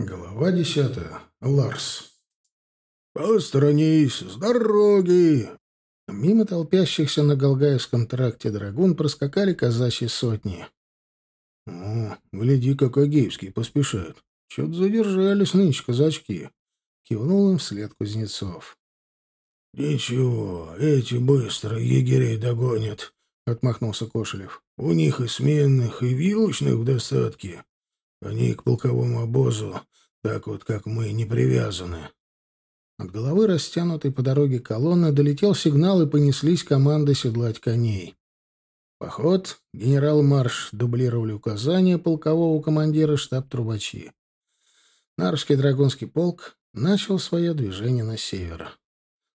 Глава десятая. Ларс. «Посторонись! С дороги!» Мимо толпящихся на Голгаевском тракте драгун проскакали казачьи сотни. «О, гляди, как Агеевский поспешает. Чё-то задержались нынче казачки!» — кивнул им вслед Кузнецов. «Ничего, эти быстро егерей догонят», — отмахнулся Кошелев. «У них и сменных, и вьючных в достатке. Они к полковому обозу, так вот, как мы, не привязаны. От головы растянутой по дороге колонны долетел сигнал, и понеслись команды седлать коней. Поход, генерал-марш дублировали указания полкового командира штаб-трубачи. Нарвский драгунский полк начал свое движение на север.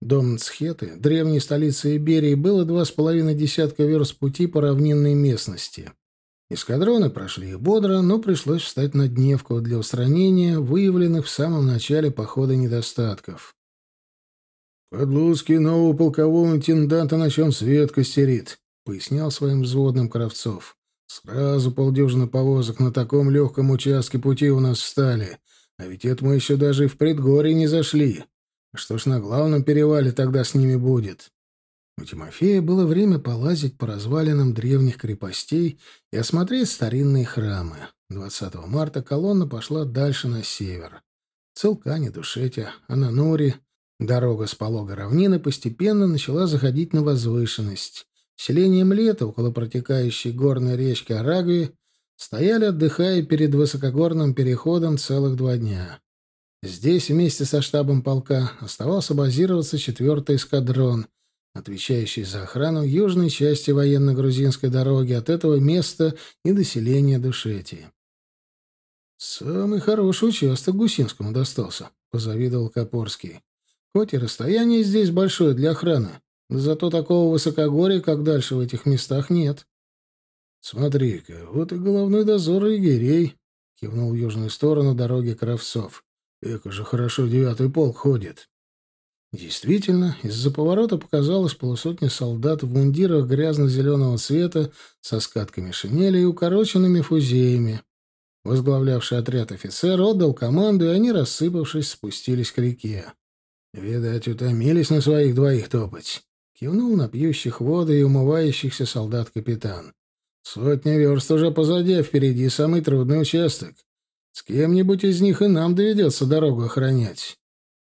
Дом Цхеты, древней столицы Иберии, было два с половиной десятка верст пути по равнинной местности. Эскадроны прошли бодро, но пришлось встать на дневку для устранения выявленных в самом начале похода недостатков. «Подлуцкий нового полкового интенданта на чем свет костерит», — пояснял своим взводным Кравцов. «Сразу полдюжины повозок на таком легком участке пути у нас встали, а ведь это мы еще даже и в предгорье не зашли. Что ж на главном перевале тогда с ними будет?» У Тимофея было время полазить по развалинам древних крепостей и осмотреть старинные храмы. 20 марта колонна пошла дальше на север. Целкане, Душетя, Ананури, дорога с полога равнины постепенно начала заходить на возвышенность. Селением лета около протекающей горной речки Арагви стояли, отдыхая перед высокогорным переходом целых два дня. Здесь вместе со штабом полка оставался базироваться четвертый эскадрон — отвечающий за охрану южной части военно-грузинской дороги от этого места и до селения Душетии. «Самый хороший участок Гусинскому достался», — позавидовал Копорский. «Хоть и расстояние здесь большое для охраны, но зато такого высокогорья, как дальше в этих местах, нет». «Смотри-ка, вот и головной дозор егерей», — кивнул в южную сторону дороги Кравцов. «Эко же хорошо девятый полк ходит». Действительно, из-за поворота показалось полусотни солдат в мундирах грязно-зеленого цвета со скатками шинели и укороченными фузеями. Возглавлявший отряд офицер отдал команду, и они, рассыпавшись, спустились к реке. «Видать, утомились на своих двоих топать», — кивнул на пьющих воды и умывающихся солдат капитан. «Сотня верст уже позади, а впереди самый трудный участок. С кем-нибудь из них и нам доведется дорогу охранять».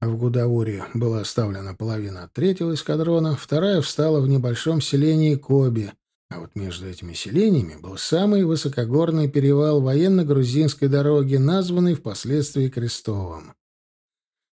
В Гудауре была оставлена половина третьего эскадрона, вторая встала в небольшом селении Коби, а вот между этими селениями был самый высокогорный перевал военно-грузинской дороги, названный впоследствии Крестовым.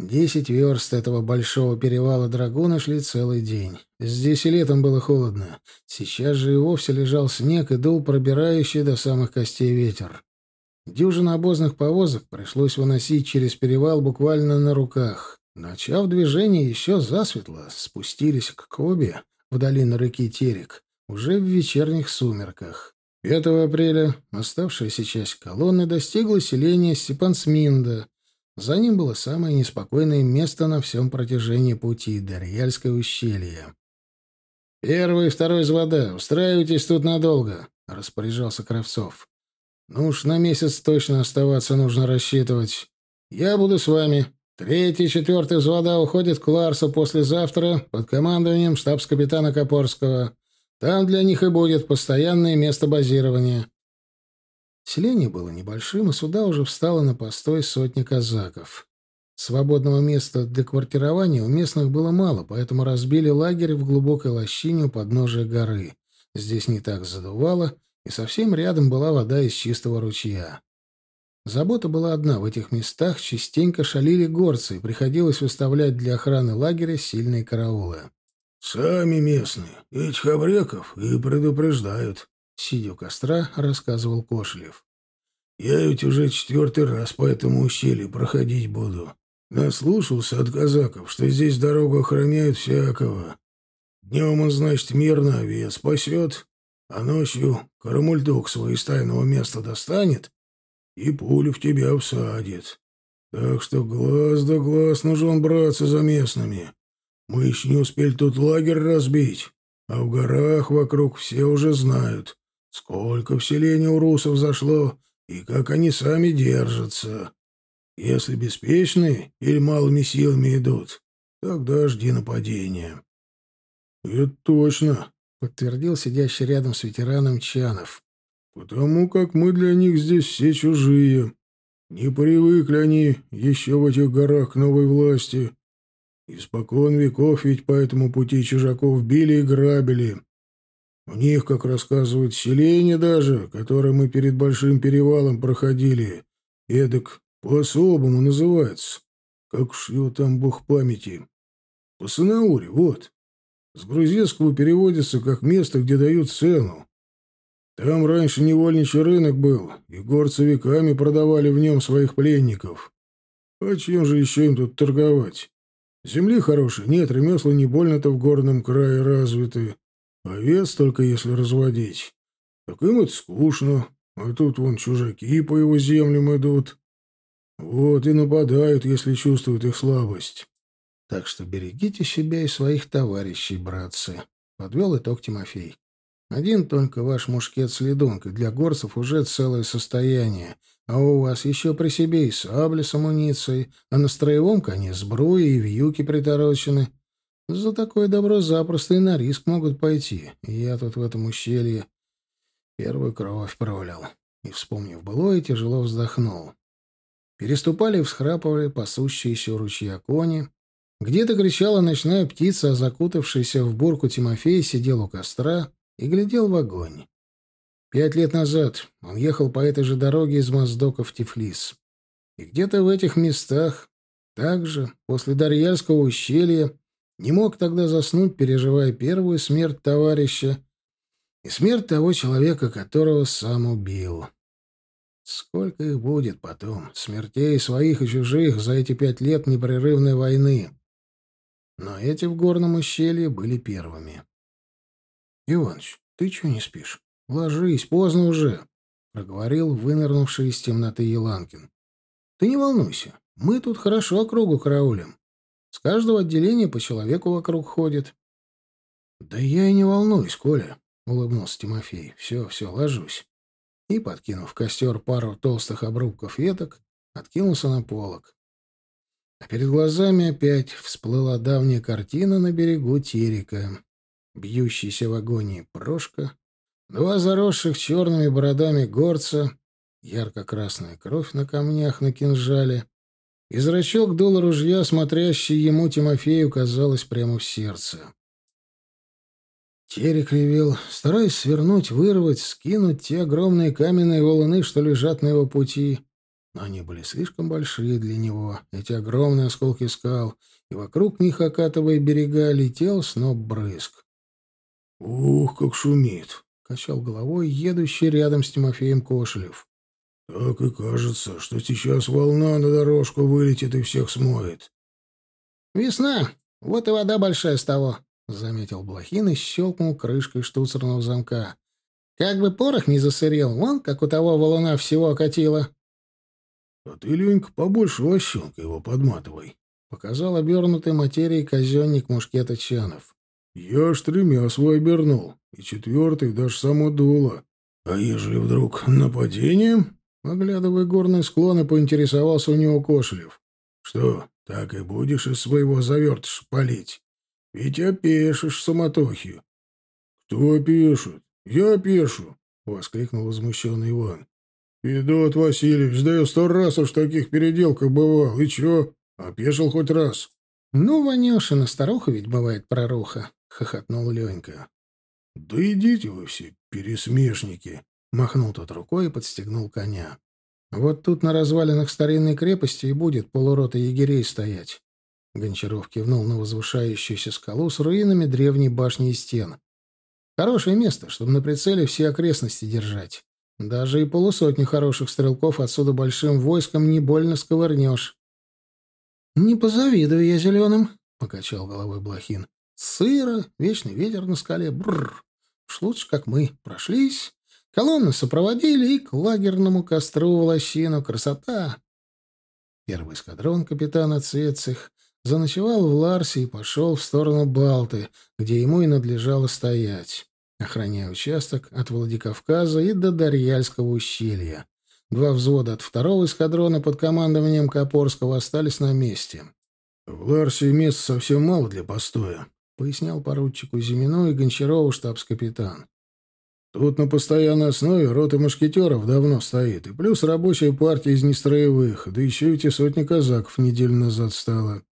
Десять верст этого большого перевала драгуны шли целый день. Здесь и летом было холодно. Сейчас же и вовсе лежал снег и дул пробирающий до самых костей ветер. Дюжину обозных повозок пришлось выносить через перевал буквально на руках. Начав движение еще засветло, спустились к Кобе, в долину реки Терек, уже в вечерних сумерках. 5 апреля оставшаяся часть колонны достигла селения Степансминда. За ним было самое неспокойное место на всем протяжении пути — Дарьяльское ущелье. «Первый и второй из вода, устраивайтесь тут надолго», — распоряжался Кравцов. Ну уж на месяц точно оставаться нужно рассчитывать. Я буду с вами. Третий и четвертый взвода уходят к Ларсу послезавтра под командованием штабс-капитана Копорского. Там для них и будет постоянное место базирования. Селение было небольшим, и сюда уже встало на постой сотни казаков. Свободного места для квартирования у местных было мало, поэтому разбили лагерь в глубокой лощине у подножия горы. Здесь не так задувало, и совсем рядом была вода из чистого ручья. Забота была одна — в этих местах частенько шалили горцы, и приходилось выставлять для охраны лагеря сильные караулы. «Сами местные, этих обреков и предупреждают», — сидя у костра, рассказывал Кошлев. «Я ведь уже четвертый раз по этому ущелью проходить буду. Наслушался от казаков, что здесь дорогу охраняют всякого. Днем он, значит, мирно овец спасет, а ночью карамульдук свой из тайного места достанет и пулю в тебя всадит. Так что глаз да глаз нужен браться за местными. Мы еще не успели тут лагерь разбить, а в горах вокруг все уже знают, сколько в селении у русов зашло и как они сами держатся. Если беспечны или малыми силами идут, тогда жди нападения. — Это точно, — подтвердил сидящий рядом с ветераном Чанов. — Потому как мы для них здесь все чужие. Не привыкли они еще в этих горах к новой власти. Испокон веков ведь по этому пути чужаков били и грабили. У них, как рассказывают, селение даже, которое мы перед Большим перевалом проходили, эдак по-особому называется. Как его там бог памяти. По Санауре, вот. С грузинского переводится как место, где дают цену. Там раньше невольничий рынок был, и горцы веками продавали в нем своих пленников. А чем же еще им тут торговать? Земли хорошей нет, ремесла не больно-то в горном крае развиты. Овец только если разводить. Так им это скучно, а тут вон чужаки по его землям идут. Вот и нападают, если чувствуют их слабость. Так что берегите себя и своих товарищей, братцы, — подвел итог Тимофей. Один только ваш мушкет с ледункой для горцев уже целое состояние, а у вас еще при себе и сабли с амуницией, а на строевом коне сбруи и вьюки приторочены. За такое добро запросто и на риск могут пойти. Я тут в этом ущелье первую кровь пролил. И, вспомнив былое, тяжело вздохнул. Переступали и всхрапывали пасущиеся у ручья кони. Где-то кричала ночная птица, а закутавшийся в бурку Тимофей сидел у костра и глядел в огонь. Пять лет назад он ехал по этой же дороге из Моздока в Тифлис. И где-то в этих местах, также, после Дарьяльского ущелья, не мог тогда заснуть, переживая первую смерть товарища и смерть того человека, которого сам убил. Сколько их будет потом, смертей своих и чужих за эти пять лет непрерывной войны. Но эти в горном ущелье были первыми. — Иваныч, ты чего не спишь? Ложись, поздно уже, — проговорил вынырнувший из темноты Еланкин. — Ты не волнуйся, мы тут хорошо округу караулим. С каждого отделения по человеку вокруг ходит. — Да я и не волнуюсь, Коля, — улыбнулся Тимофей. — Все, все, ложусь. И, подкинув в костер пару толстых обрубков веток, откинулся на полок. А перед глазами опять всплыла давняя картина на берегу Терека. Бьющийся в агонии Прошка, два заросших черными бородами горца, ярко-красная кровь на камнях на кинжале, и зрачок дула ружья, смотрящий ему Тимофею, казалось прямо в сердце. Терек ревел, стараясь свернуть, вырвать, скинуть те огромные каменные валуны, что лежат на его пути. Но они были слишком большие для него, эти огромные осколки скал, и вокруг них, окатывая берега, летел сноп брызг. «Ух, как шумит!» — качал головой едущий рядом с Тимофеем Кошелев. Так и кажется, что сейчас волна на дорожку вылетит и всех смоет. «Весна! Вот и вода большая с того!» — заметил Блохин и щелкнул крышкой штуцерного замка. «Как бы порох не засырел, вон как у того валуна всего окатило!» «А ты, Ленька, побольше лощенка его подматывай!» — показал обернутый материей казенник мушкета Чанов. «Я аж тремя свой обернул, и четвертый даже само дуло. А ежели вдруг нападение, Оглядывая горные склоны, поинтересовался у него Кошелев. — Что, так и будешь из своего завертыша палить? Ведь опешишь в суматохе. — Кто опешит? Я опешу! — воскликнул возмущенный Иван. — Федот Васильевич, да я сто раз уж в таких переделках бывал. И чё, опешил хоть раз? — Ну, Ванюшина, старуха ведь бывает проруха, — хохотнул Ленька. — Да идите вы все, пересмешники! Махнул тот рукой и подстегнул коня. «Вот тут на развалинах старинной крепости и будет полурота егерей стоять». Гончаров кивнул на возвышающуюся скалу с руинами древней башни и стен. «Хорошее место, чтобы на прицеле все окрестности держать. Даже и полусотни хороших стрелков отсюда большим войском не больно сковырнешь». «Не позавидую я зеленым», — покачал головой Блохин. «Сыро, вечный ветер на скале, бррр. Уж лучше, как мы, прошлись, Колонны сопроводили и к лагерному костру в лощину. Красота! Первый эскадрон капитана Цецих заночевал в Ларсе и пошел в сторону Балты, где ему и надлежало стоять, охраняя участок от Владикавказа и до Дарьяльского ущелья. Два взвода от второго эскадрона под командованием Копорского остались на месте. «В Ларсе места совсем мало для постоя», — пояснял поручику Зимину и Гончарову штабс-капитан. «Тут на постоянной основе рота мушкетеров давно стоит, и плюс рабочая партия из нестроевых, да еще эти сотни казаков неделю назад стало.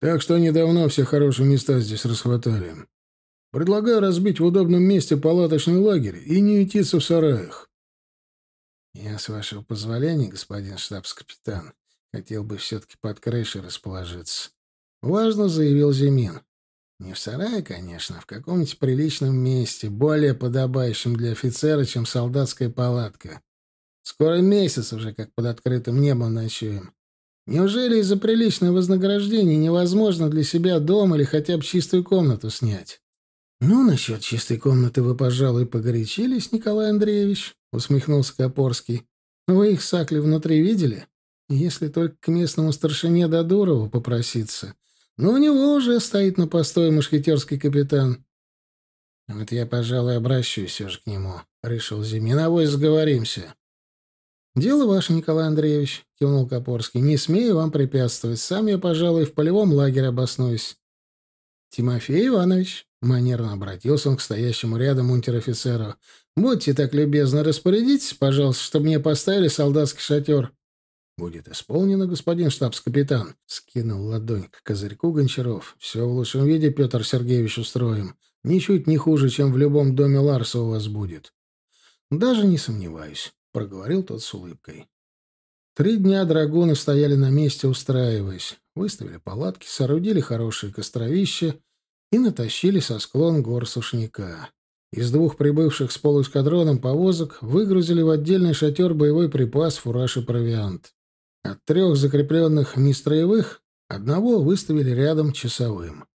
Так что они давно все хорошие места здесь расхватали. Предлагаю разбить в удобном месте палаточный лагерь и не ютиться в сараях. Я, с вашего позволения, господин штабс-капитан, хотел бы все-таки под крышей расположиться. Важно, заявил Зимин. Не в сарае, конечно, а в каком-нибудь приличном месте, более подобающем для офицера, чем солдатская палатка. Скоро месяц уже, как под открытым небом ночуем. Неужели из-за приличного вознаграждения невозможно для себя дом или хотя бы чистую комнату снять? «Ну, насчет чистой комнаты вы, пожалуй, погорячились, Николай Андреевич», — усмехнулся Копорский. «Вы их сакли внутри видели? Если только к местному старшине Додурову попроситься. Но у него уже стоит на постое мушкетерский капитан». «Вот я, пожалуй, обращусь все же к нему», — решил Зимин. «Авось сговоримся». «Дело ваше, Николай Андреевич», — кивнул Копорский. «Не смею вам препятствовать. Сам я, пожалуй, в полевом лагере обоснуюсь». «Тимофей Иванович», — манерно обратился он к стоящему рядом унтер-офицеру, — «будьте так любезны, распорядитесь, пожалуйста, чтобы мне поставили солдатский шатер». «Будет исполнено, господин штабс-капитан», — скинул ладонь к козырьку Гончаров. «Все в лучшем виде, Петр Сергеевич, устроим. Ничуть не хуже, чем в любом доме Ларса у вас будет». «Даже не сомневаюсь», — проговорил тот с улыбкой. Три дня драгуны стояли на месте, устраиваясь. Выставили палатки, соорудили хорошие костровища и натащили со склон гор сушняка. Из двух прибывших с полуэскадроном повозок выгрузили в отдельный шатер боевой припас, фураж и провиант. От трех закрепленных нестроевых одного выставили рядом часовым.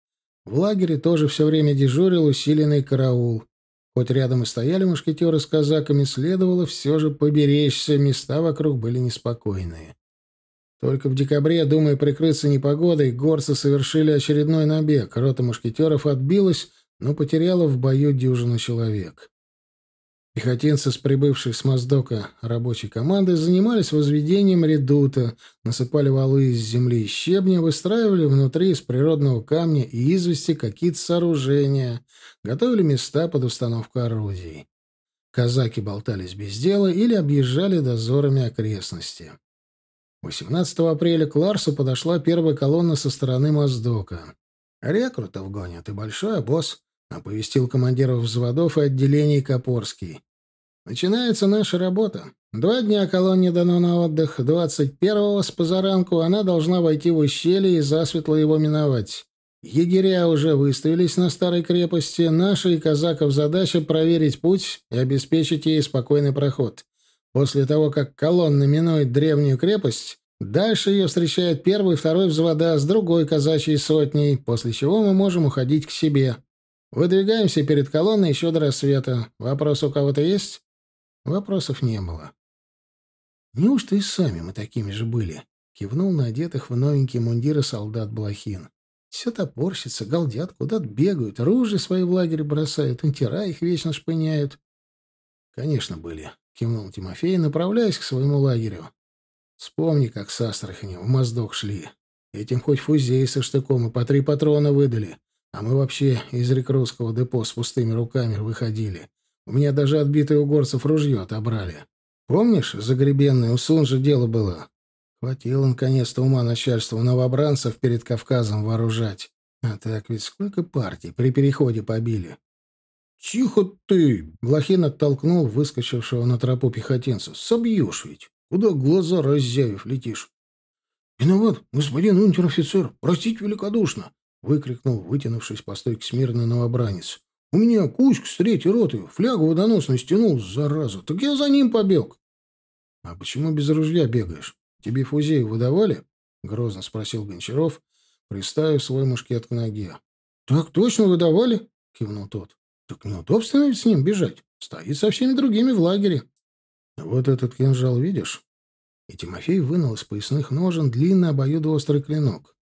В лагере тоже все время дежурил усиленный караул. Хоть рядом и стояли мушкетеры с казаками, следовало все же поберечься, места вокруг были неспокойные. Только в декабре, думая прикрыться непогодой, горцы совершили очередной набег. Рота мушкетеров отбилась, но потеряла в бою дюжину человек. Пехотинцы с прибывшей с Моздока рабочей команды занимались возведением редута, насыпали валы из земли и щебня, выстраивали внутри из природного камня и извести какие-то сооружения, готовили места под установку орудий. Казаки болтались без дела или объезжали дозорами окрестности. 18 апреля к Ларсу подошла первая колонна со стороны Моздока. «Рекрутов гонят и большой обоз», — оповестил командиров взводов и отделений Копорский. «Начинается наша работа. Два дня колонне дано на отдых. 21-го с позаранку она должна войти в ущелье и засветло его миновать. Егеря уже выставились на старой крепости. Наша и казаков задача проверить путь и обеспечить ей спокойный проход. После того, как колонна минует древнюю крепость, дальше ее встречает первый и второй взвода с другой казачьей сотней, после чего мы можем уходить к себе. Выдвигаемся перед колонной еще до рассвета. Вопрос у кого-то есть? Вопросов не было. «Неужто и сами мы такими же были?» — кивнул на одетых в новенькие мундиры солдат Блохин. «Все топорщится, галдят, куда-то бегают, оружие свои в лагере бросают, унтера их вечно шпыняют». «Конечно, были», — кивнул Тимофей, направляясь к своему лагерю. «Вспомни, как с Астрахани в Моздок шли. Этим хоть фузей со штыком и по три патрона выдали, а мы вообще из рекрутского депо с пустыми руками выходили. У меня даже отбитые у горцев ружье отобрали. Помнишь, загребенный у Сунжа дело было? Хватило наконец-то ума начальству новобранцев перед Кавказом вооружать. А так ведь сколько партий при переходе побили. «Тихо ты!» — Блохин оттолкнул выскочившего на тропу пехотинца. «Собьешь ведь! Куда глаза раззявив летишь?» «Виноват, господин унтер-офицер! Простите великодушно!» — выкрикнул, вытянувшись по стойке смирно новобранец. «У меня Кузька с третьей роты флягу водоносную стянул, зараза, так я за ним побег!» «А почему без ружья бегаешь? Тебе фузею выдавали?» — грозно спросил Гончаров, приставив свой мушкет к ноге. «Так точно выдавали?» — кивнул тот. Так неудобственно ведь с ним бежать. Стоит со всеми другими в лагере. Вот этот кинжал видишь? И Тимофей вынул из поясных ножен длинный обоюдоострый клинок.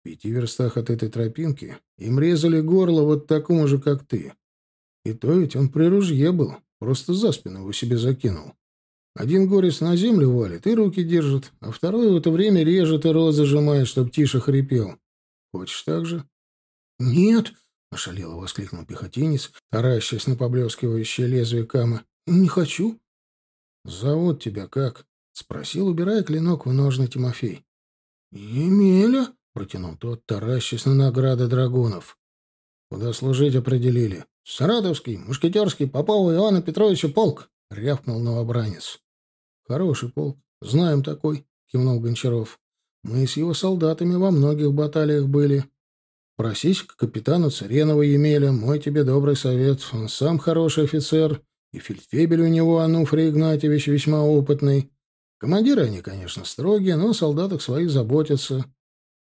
В пяти верстах от этой тропинки им резали горло вот такому же, как ты. И то ведь он при ружье был, просто за спину его себе закинул. Один горец на землю валит и руки держит, а второй в это время режет и рот зажимает, чтоб тише хрипел. Хочешь так же? — Нет, — ошалело воскликнул пехотинец, таращась на поблескивающее лезвие камы. — Не хочу. — Зовут тебя как? — спросил, убирая клинок в ножны Тимофей. — Емеля, — протянул тот, таращась на награды драгунов. — Куда служить определили? — Саратовский, мушкетерский, Попова Ивана Петровича полк, — рявкнул новобранец. — Хороший полк. Знаем такой, — кивнул Гончаров. — Мы с его солдатами во многих баталиях были. Просись к капитану Царенова Емеля, мой тебе добрый совет. Он сам хороший офицер, и фельдфебель у него Ануфрий Игнатьевич весьма опытный. Командиры они, конечно, строгие, но о солдатах своих заботятся.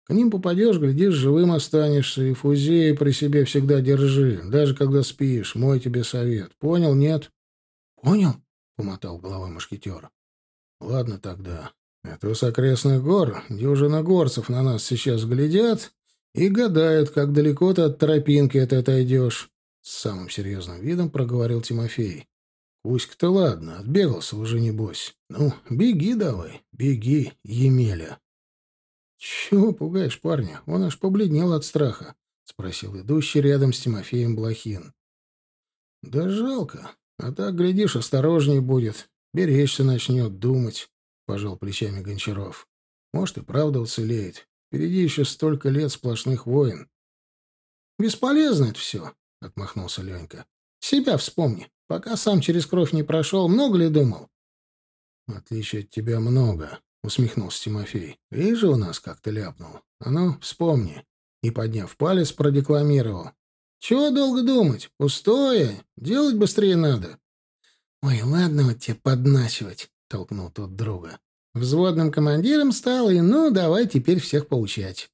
К ним попадешь, глядишь, живым останешься, и фузеи при себе всегда держи, даже когда спишь, мой тебе совет. Понял, нет? — Понял, — помотал головой мушкетер. — Ладно тогда. Это с окрестных гор, дюжина горцев на нас сейчас глядят и гадают, как далеко ты от тропинки от этой отойдешь. С самым серьезным видом проговорил Тимофей. Кузька-то ладно, отбегался уже, небось. Ну, беги давай, беги, Емеля. «Чего пугаешь парня? Он аж побледнел от страха», — спросил идущий рядом с Тимофеем Блохин. «Да жалко. А так, глядишь, осторожней будет. Беречься начнет, думать», — пожал плечами Гончаров. «Может, и правда уцелеет. Впереди еще столько лет сплошных войн». «Бесполезно это все», — отмахнулся Ленька. «Себя вспомни. Пока сам через кровь не прошел, много ли думал?» «Отличий от тебя много», усмехнулся Тимофей. «Вижу у нас, как ты ляпнул. А ну, вспомни». И, подняв палец, продекламировал. «Чего долго думать? Пустое. Делать быстрее надо». «Ой, ладно вот тебе подначивать», — толкнул тот друга. Взводным командиром стал, и ну, давай теперь всех поучать.